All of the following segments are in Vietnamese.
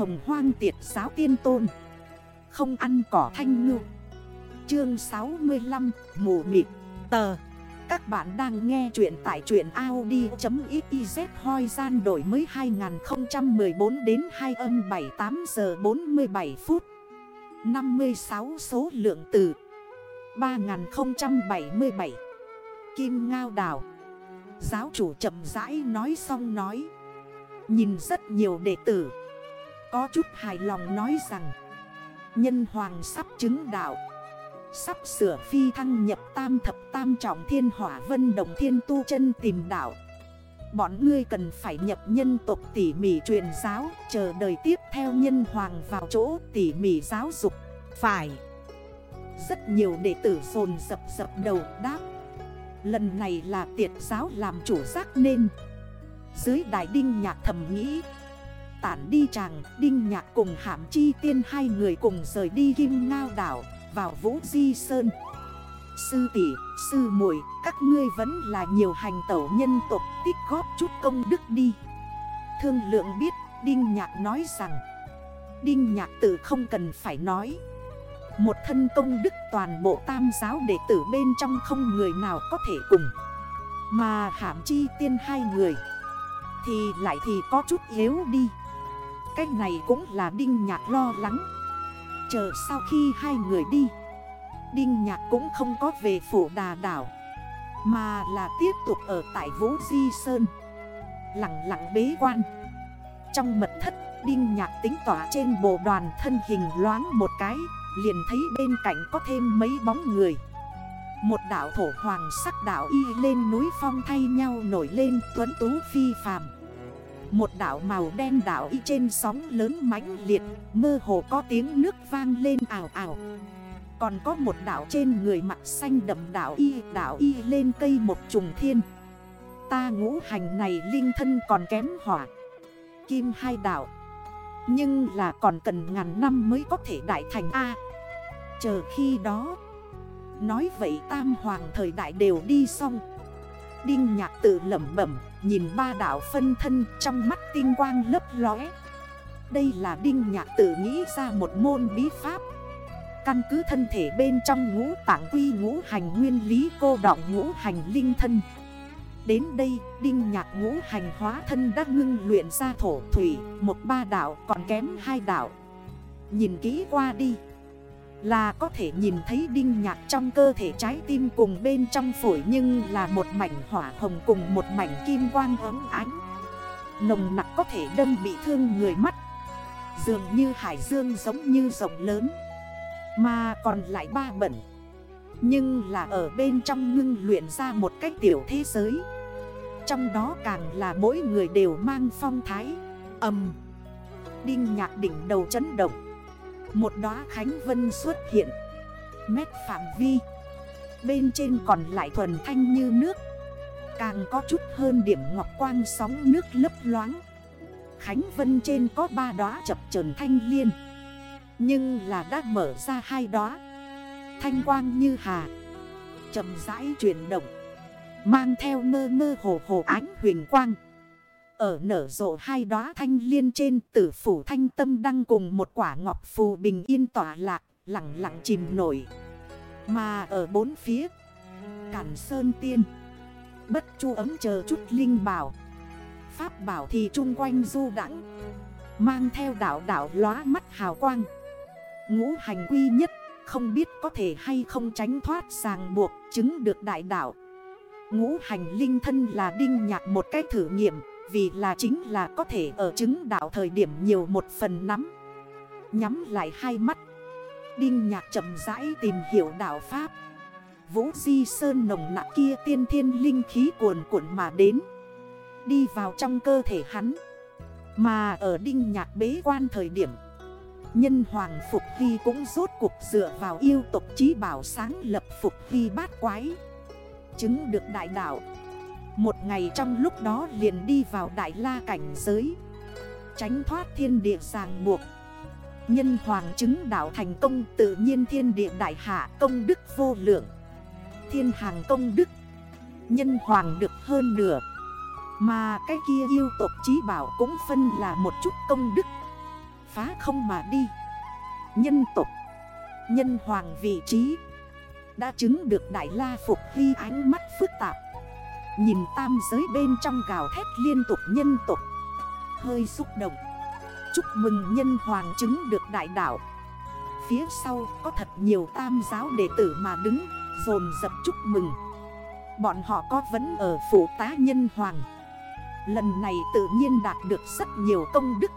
hồng hoang tiệt giáo tiên tôn. Không ăn cỏ thanh ngư. Chương 65 Mù mịt. Tờ. Các bạn đang nghe chuyện tại chuyện Audi.xyz hoi gian đổi mới 2014 đến 2 âm 78 giờ 47 phút. 56 số lượng từ 3077 Kim Ngao Đào. Giáo chủ chậm rãi nói xong nói. Nhìn rất nhiều đệ tử. Có chút hài lòng nói rằng, Nhân hoàng sắp chứng đạo, Sắp sửa phi thăng nhập tam thập tam trọng thiên hỏa vân đồng thiên tu chân tìm đạo. Bọn ngươi cần phải nhập nhân tộc tỉ mỉ truyền giáo, Chờ đời tiếp theo nhân hoàng vào chỗ tỉ mỉ giáo dục. Phải. Rất nhiều đệ tử dồn dập dập đầu đáp, Lần này là tiệt giáo làm chủ giác nên. Dưới đại đinh nhạc thầm nghĩ Tản đi chàng Đinh nhạc cùng hạm chi tiên hai người cùng rời đi kim ngao đảo Vào vũ di sơn. Sư tỷ, sư muội các ngươi vẫn là nhiều hành tẩu nhân tộc tích góp chút công đức đi. Thương lượng biết Đinh nhạc nói rằng Đinh nhạc tự không cần phải nói. Một thân công đức toàn bộ tam giáo đệ tử bên trong không người nào có thể cùng. Mà hạm chi tiên hai người Thì lại thì có chút yếu đi. Cái này cũng là Đinh Nhạc lo lắng. Chờ sau khi hai người đi, Đinh Nhạc cũng không có về phủ đà đảo, Mà là tiếp tục ở tại Vũ Di Sơn. Lặng lặng bế quan. Trong mật thất, Đinh Nhạc tính tỏa trên bộ đoàn thân hình loáng một cái, Liền thấy bên cạnh có thêm mấy bóng người. Một đảo thổ hoàng sắc đảo y lên núi phong thay nhau nổi lên tuấn tú phi phàm. Một đảo màu đen đảo y trên sóng lớn mãnh liệt, Mơ hồ có tiếng nước vang lên ảo ảo Còn có một đảo trên người mặt xanh đậm đảo y Đảo y lên cây một trùng thiên. Ta ngũ hành này linh thân còn kém hỏa, Kim hai đảo. Nhưng là còn cần ngàn năm mới có thể đại thành A. Chờ khi đó, Nói vậy tam hoàng thời đại đều đi xong. Đinh nhạc tự lẩm bẩm. Nhìn ba đảo phân thân trong mắt tinh quang lấp lóe. Đây là đinh nhạc tự nghĩ ra một môn bí pháp. Căn cứ thân thể bên trong ngũ tảng quy ngũ hành nguyên lý cô đọng ngũ hành linh thân. Đến đây, Đinh Nhạc ngũ hành hóa thân đã ngưng luyện ra thổ thủy, một ba đảo còn kém hai đảo. Nhìn kỹ qua đi, là có thể nhìn thấy Đinh Nhạc trong cơ thể trái tim cùng bên trong phổi nhưng là một mảnh hỏa hồng cùng một mảnh kim quang ấm ánh. Nồng nặc có thể đâm bị thương người mắt, dường như hải dương giống như rộng lớn, mà còn lại ba bẩn. Nhưng là ở bên trong ngưng luyện ra một cách tiểu thế giới. Trong đó càng là mỗi người đều mang phong thái. Âm. Đinh nhạc đỉnh đầu chấn động. Một đóa khánh vân xuất hiện. Mét phạm vi. Bên trên còn lại thuần thanh như nước. Càng có chút hơn điểm ngọc quang sóng nước lấp loáng. Khánh vân trên có ba đóa chập trần thanh liên. Nhưng là đã mở ra hai đóa. Thanh quang như hà. Chậm rãi chuyển động. Mang theo mơ mơ hồ hồ ánh huyền quang. Ở nở rộ hai đóa thanh liên trên tử phủ thanh tâm đăng cùng một quả ngọc phù bình yên tỏa lạc, Lặng lặng chìm nổi. Mà ở bốn phía Cản sơn tiên, Bất chu ấm chờ chút linh bảo. Pháp bảo thì chung quanh du đẳng Mang theo đảo đảo lóa mắt hào quang. Ngũ hành quy nhất, không biết có thể hay không tránh thoát ràng buộc chứng được đại đạo. Ngũ hành linh thân là đinh nhạc một cách thử nghiệm. Vì là chính là có thể ở chứng đạo thời điểm nhiều một phần nắm. Nhắm lại hai mắt. Đinh nhạc chậm rãi tìm hiểu đạo Pháp. Vũ di sơn nồng nạ kia tiên thiên linh khí cuồn cuộn mà đến. Đi vào trong cơ thể hắn. Mà ở đinh nhạc bế quan thời điểm, Nhân hoàng Phục Hy cũng rốt cuộc dựa vào yêu tộc trí bảo sáng lập Phục Hy bát quái. Chứng được đại đạo. Một ngày trong lúc đó liền đi vào đại la cảnh giới. Tránh thoát thiên địa ràng buộc. Nhân hoàng chứng đạo thành công, tự nhiên thiên địa đại hạ, công đức vô lượng. Thiên hàng công đức. Nhân hoàng được hơn nửa. Mà cái kia yêu tộc trí bảo cũng phân là một chút công đức. Phá không mà đi. Nhân tộc. Nhân hoàng vị trí. Đã chứng được Đại La Phục Hy ánh mắt phức tạp. Nhìn tam giới bên trong gào thét liên tục nhân tục. Hơi xúc động. Chúc mừng nhân hoàng chứng được đại đạo. Phía sau có thật nhiều tam giáo đệ tử mà đứng, Dồn dập chúc mừng. Bọn họ có vẫn ở phủ tá nhân hoàng. Lần này tự nhiên đạt được rất nhiều công đức.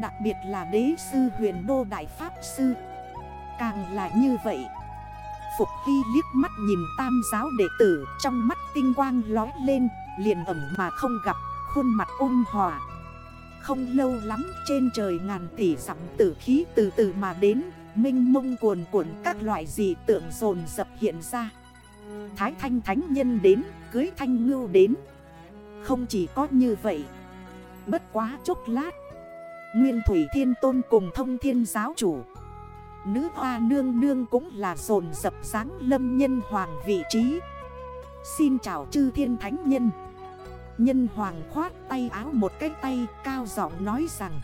Đặc biệt là đế sư huyền đô đại pháp sư. Càng là như vậy Phục Hy liếc mắt nhìn tam giáo đệ tử, Trong mắt tinh quang lói lên, Liền ẩm mà không gặp, Khuôn mặt ôn hòa. Không lâu lắm, trên trời ngàn tỷ sắm tử khí từ từ mà đến Minh mông cuồn cuộn các loại dị tượng dồn dập hiện ra. Thái thanh thánh nhân đến, Cưới thanh ngưu đến. Không chỉ có như vậy, Bất quá chốc lát, Nguyên Thủy Thiên Tôn cùng thông thiên giáo chủ Nữ hoa nương nương cũng là dồn dập dáng lâm nhân hoàng vị trí. Xin chào chư thiên thánh nhân. Nhân hoàng khoát tay áo một cái tay, cao giọng nói rằng,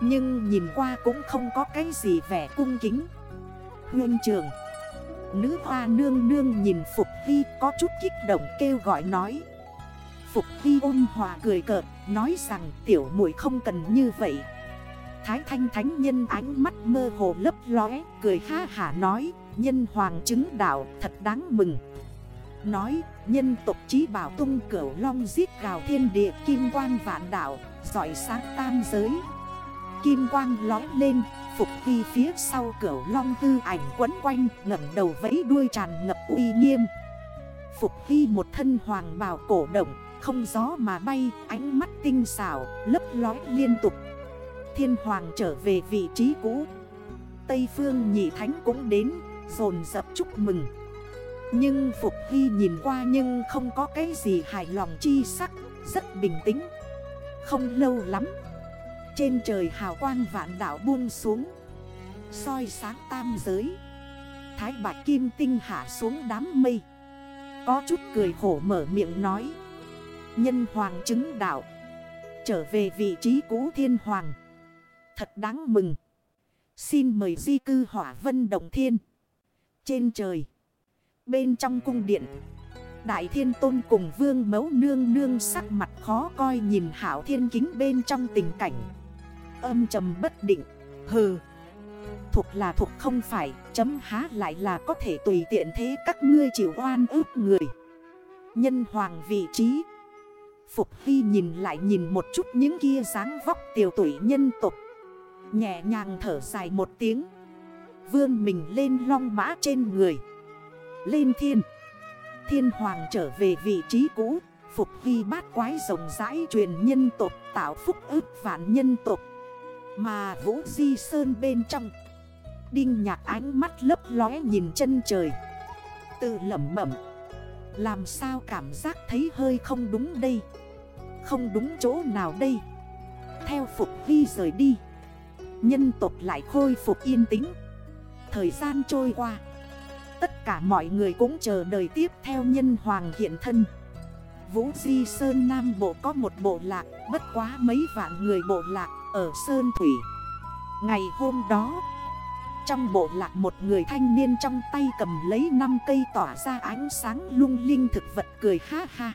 Nhưng nhìn qua cũng không có cái gì vẻ cung kính. Hương trường. Nữ hoa nương nương nhìn Phục Hy có chút kích động kêu gọi nói. Phục Hy ôn hòa cười cợt, Nói rằng, tiểu muội không cần như vậy. Thái thanh thánh nhân ánh mắt mơ hồ lấp lóe, Cười ha hả nói, Nhân hoàng chứng đạo, thật đáng mừng. Nói, nhân tộc trí bảo tung cửu long giết gào thiên địa, Kim quang vạn đạo, Giỏi sáng tam giới. Kim quang lói lên, Phục vi phía sau cửu long tư ảnh quấn quanh, ngẩng đầu vẫy đuôi tràn ngập uy nghiêm. Phục vi một thân hoàng bào cổ động, Không gió mà bay, ánh mắt tinh xảo, lấp lói liên tục. Thiên hoàng trở về vị trí cũ. Tây phương nhị thánh cũng đến, Dồn dập chúc mừng. Nhưng Phục Hy nhìn qua nhưng không có cái gì hài lòng chi sắc, Rất bình tĩnh. Không lâu lắm, Trên trời hào quang vạn đảo buông xuống. Soi sáng tam giới, Thái bạch kim tinh hạ xuống đám mây. Có chút cười khổ mở miệng nói, Nhân hoàng chứng đạo, Trở về vị trí cũ thiên hoàng. Thật đáng mừng. Xin mời di cư hỏa vân đồng thiên. Trên trời, Bên trong cung điện, Đại thiên tôn cùng vương mấu nương nương sắc mặt khó coi nhìn hảo thiên kính bên trong tình cảnh. Âm trầm bất định, Hừ, Thuộc là thuộc không phải, Chấm há lại là có thể tùy tiện thế các ngươi chịu oan ức người. Nhân hoàng vị trí, Phục Hy nhìn lại nhìn một chút những kia dáng vóc tiểu tuổi nhân tục Nhẹ nhàng thở dài một tiếng. Vươn mình lên long mã trên người. Lên thiên. Thiên hoàng trở về vị trí cũ. Phục vi bát quái rộng rãi truyền nhân tộc, Tạo phúc ức vạn nhân tộc. Mà Vũ Di Sơn bên trong. Đinh nhạc ánh mắt lấp lóe nhìn chân trời. Tự lẩm bẩm. Làm sao cảm giác thấy hơi không đúng đây? Không đúng chỗ nào đây? Theo Phục Vi rời đi. Nhân tộc lại khôi phục yên tĩnh. Thời gian trôi qua. Tất cả mọi người cũng chờ đợi tiếp theo nhân hoàng hiện thân. Vũ Di Sơn Nam Bộ có một bộ lạc, Bất quá mấy vạn người bộ lạc ở Sơn Thủy. Ngày hôm đó, Trong bộ lạc một người thanh niên trong tay cầm lấy 5 cây tỏa ra ánh sáng lung linh thực vật cười ha ha.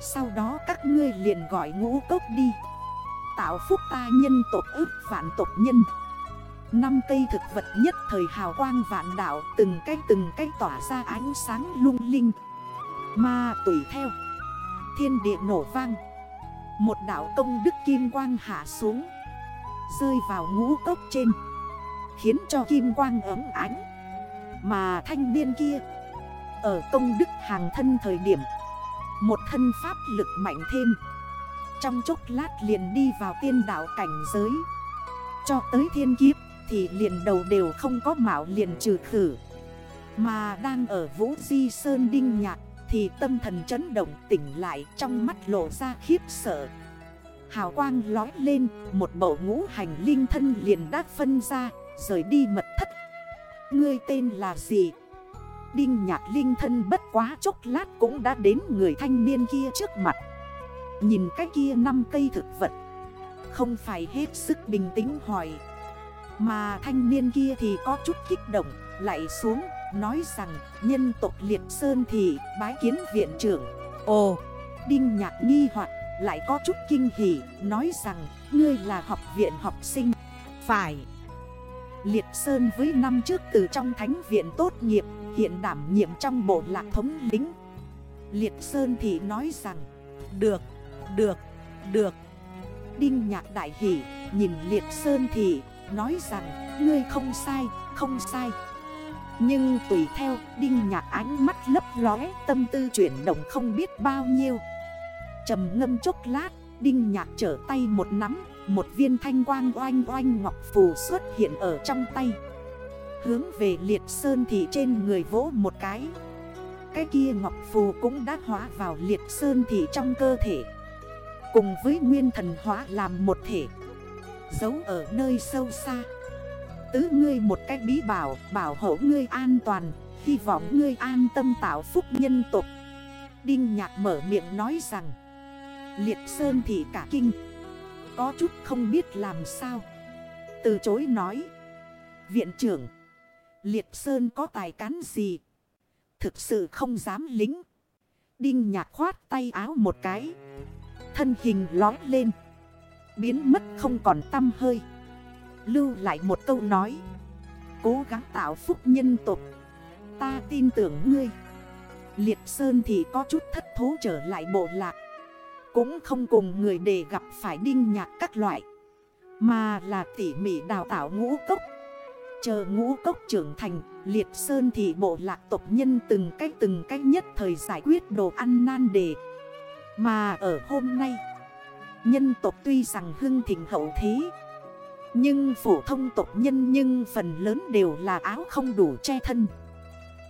Sau đó các ngươi liền gọi ngũ cốc đi tạo phúc ta nhân tộc ức vạn tộc nhân. Năm cây thực vật nhất thời hào quang vạn đảo Từng cái từng cái tỏa ra ánh sáng lung linh. Mà tùy theo. Thiên địa nổ vang. Một đảo công đức kim quang hạ xuống. Rơi vào ngũ cốc trên. Khiến cho kim quang ấm ánh. Mà thanh niên kia, Ở công đức hàng thân thời điểm, Một thân pháp lực mạnh thêm trong chốc lát liền đi vào tiên đảo cảnh giới. Cho tới thiên kiếp thì liền đầu đều không có mạo liền trừ khử. Mà đang ở Vũ Di Sơn Đinh Nhạc Thì tâm thần chấn động tỉnh lại trong mắt lộ ra khiếp sợ. Hào quang lói lên, Một bộ ngũ hành linh thân liền đã phân ra, Rời đi mật thất. Ngươi tên là gì? Đinh nhạc linh thân bất quá chốc lát cũng đã đến người thanh niên kia trước mặt. Nhìn cái kia năm cây thực vật. Không phải hết sức bình tĩnh hỏi. Mà thanh niên kia thì có chút kích động Lại xuống nói rằng nhân tộc liệt sơn thì bái kiến viện trưởng. Ồ Đinh nhạc nghi hoặc lại có chút kinh hỉ Nói rằng ngươi là học viện học sinh. Phải. Liệt Sơn với năm trước từ trong thánh viện tốt nghiệp Hiện đảm nhiệm trong bộ lạc thống lính Liệt Sơn thì nói rằng Được, được, được. Đinh nhạc đại hỷ nhìn Liệt Sơn thì nói rằng Ngươi không sai, không sai. Nhưng tùy theo Đinh nhạc ánh mắt lấp lóe Tâm tư chuyển động không biết bao nhiêu. Trầm ngâm chốc lát Đinh nhạc trở tay một nắm Một viên thanh quang oanh oanh ngọc phù xuất hiện ở trong tay. Hướng về liệt sơn thì trên người vỗ một cái. Cái kia ngọc phù cũng đã hóa vào liệt sơn thì trong cơ thể. Cùng với nguyên thần hóa làm một thể. Giấu ở nơi sâu xa. Tứ ngươi một cách bí bảo Bảo hộ ngươi an toàn. Hy vọng ngươi an tâm tạo phúc nhân tục. Đinh nhạc mở miệng nói rằng, Liệt Sơn thì cả kinh, Có chút không biết làm sao. Từ chối nói, Viện trưởng, Liệt Sơn có tài cán gì? Thực sự không dám lính. Đinh nhạc khoát tay áo một cái. Thân hình lói lên. Biến mất không còn tâm hơi. Lưu lại một câu nói. Cố gắng tạo phúc nhân tục Ta tin tưởng ngươi. Liệt Sơn thì có chút thất thố trở lại bộ lạc. Cũng không cùng người để gặp phải đinh nhạc các loại. Mà là tỉ mỉ đào tạo ngũ cốc. Chờ ngũ cốc trưởng thành, Liệt sơn thì bộ lạc tộc nhân từng cách từng cách nhất thời giải quyết đồ ăn nan đề. Mà ở hôm nay, Nhân tộc tuy rằng hưng thịnh hậu thế, Nhưng phổ thông tộc nhân nhưng phần lớn đều là áo không đủ che thân,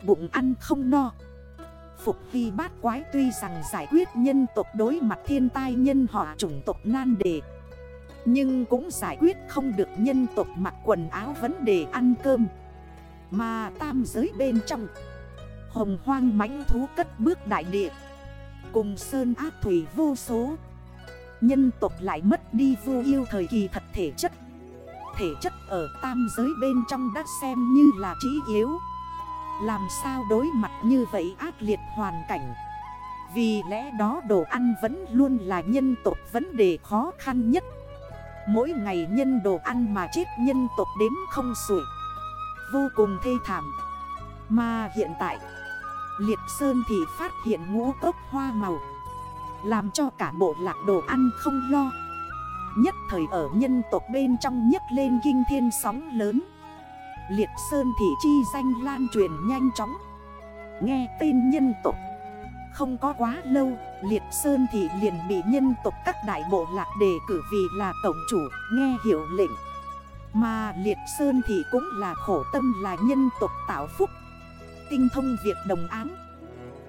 Bụng ăn không no. Phục vi bát quái tuy rằng giải quyết nhân tộc đối mặt thiên tai nhân họa chủng tộc nan đề, Nhưng cũng giải quyết không được nhân tộc mặc quần áo vấn đề ăn cơm. Mà tam giới bên trong, Hồng hoang mãnh thú cất bước đại địa. Cùng sơn ác thủy vô số. Nhân tộc lại mất đi vô yêu thời kỳ thật thể chất. Thể chất ở tam giới bên trong đã xem như là trí yếu. Làm sao đối mặt như vậy ác liệt hoàn cảnh? Vì lẽ đó đồ ăn vẫn luôn là nhân tộc vấn đề khó khăn nhất. Mỗi ngày nhân đồ ăn mà chết nhân tộc đếm không sủi Vô cùng thê thảm. Mà hiện tại Liệt Sơn thì phát hiện ngũ cốc hoa màu, Làm cho cả bộ lạc đồ ăn không lo. Nhất thời ở nhân tộc bên trong nhấc lên kinh thiên sóng lớn. Liệt Sơn thì chi danh lan truyền nhanh chóng. Nghe tên nhân tộc, Không có quá lâu, Liệt Sơn thì liền bị nhân tộc các đại bộ lạc đề cử vì là tổng chủ, Nghe hiểu lệnh. Mà Liệt Sơn thì cũng là khổ tâm là nhân tộc tạo phúc. Tinh thông việc đồng án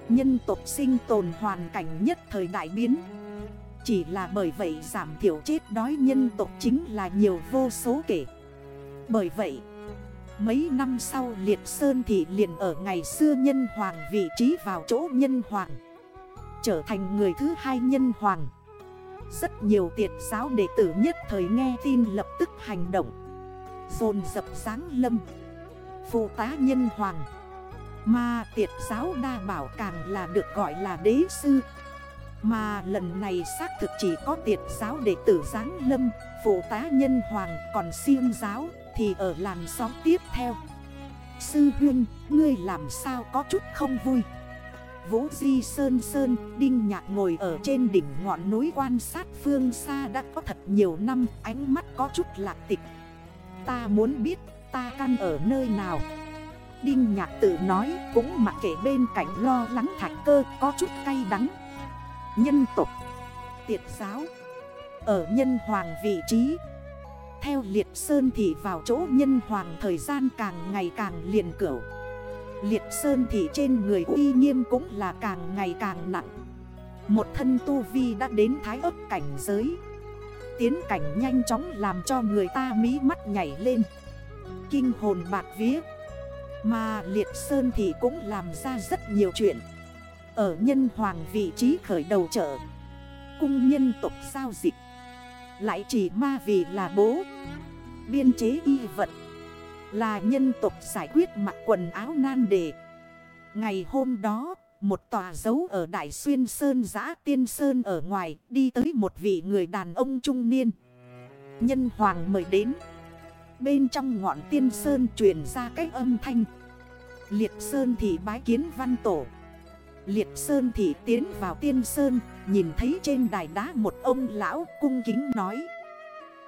Nhân tộc sinh tồn hoàn cảnh nhất thời đại biến. Chỉ là bởi vậy giảm thiểu chết đói nhân tộc chính là nhiều vô số kể. Bởi vậy, Mấy năm sau Liệt Sơn thì liền ở ngày xưa nhân hoàng vị trí vào chỗ nhân hoàng. Trở thành người thứ hai nhân hoàng. Rất nhiều tiệt giáo đệ tử nhất thời nghe tin lập tức hành động. Dồn dập sáng lâm. Phụ tá nhân hoàng. Mà tiệt giáo đa bảo càng là được gọi là đế sư. Mà lần này xác thực chỉ có tiệt giáo đệ tử giáng lâm Phụ tá nhân hoàng còn siêng giáo thì ở làn sóng tiếp theo. Sư huyên, ngươi làm sao có chút không vui? Vũ Di Sơn Sơn, Đinh Nhạc ngồi ở trên đỉnh ngọn núi quan sát phương xa đã có thật nhiều năm Ánh mắt có chút lạc tịch. Ta muốn biết ta căn ở nơi nào? Đinh Nhạc tự nói cũng mặc kệ bên cạnh lo lắng thạch cơ có chút cay đắng. Nhân tục Tiệt giáo, Ở nhân hoàng vị trí. Theo liệt sơn thị vào chỗ nhân hoàng thời gian càng ngày càng liền cửu. Liệt sơn thị trên người uy nghiêm cũng là càng ngày càng nặng. Một thân tu vi đã đến thái ấp cảnh giới. Tiến cảnh nhanh chóng làm cho người ta mí mắt nhảy lên. Kinh hồn bạc vía. Mà liệt sơn thì cũng làm ra rất nhiều chuyện. Ở nhân hoàng vị trí khởi đầu chợ, Cung nhân tục giao dịch. Lại chỉ ma vì là bố, Biên chế y vật Là nhân tộc giải quyết mặc quần áo nan đề. Ngày hôm đó, Một tòa dấu ở Đại Xuyên Sơn, giã Tiên Sơn ở ngoài, Đi tới một vị người đàn ông trung niên. Nhân hoàng mời đến. Bên trong ngọn tiên sơn truyền ra cái âm thanh. Liệt sơn thì bái kiến văn tổ. Liệt sơn thì tiến vào tiên sơn, Nhìn thấy trên đài đá một ông lão cung kính nói.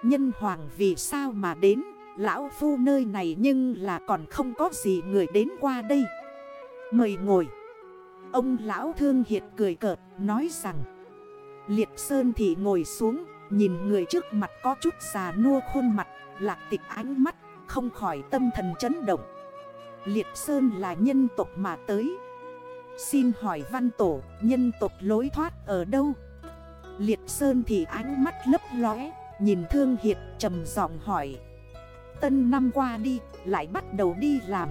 Nhân hoàng vì sao mà đến, Lão phu nơi này nhưng là còn không có gì người đến qua đây. Mời ngồi. Ông lão thương hiệt cười cợt, nói rằng, Liệt sơn thì ngồi xuống, Nhìn người trước mặt có chút già nua khuôn mặt Lạc tịch ánh mắt, Không khỏi tâm thần chấn động. Liệt Sơn là nhân tộc mà tới. Xin hỏi văn tổ, Nhân tộc lối thoát ở đâu? Liệt Sơn thì ánh mắt lấp lóe, Nhìn Thương Hiệt trầm giọng hỏi. Tân năm qua đi, Lại bắt đầu đi làm.